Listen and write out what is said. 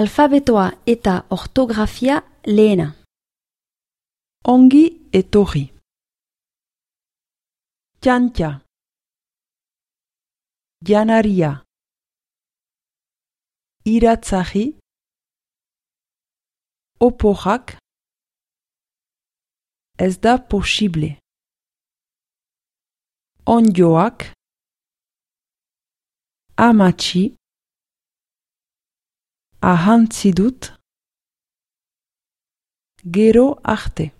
Alfabetoa eta ortografia lehena. Ongi etorri. Txantxa. Janaria. Iratzahi. Oporrak. Ez da posible. Ondjoak. Amatxi. Ahantzi dut. Gero arte.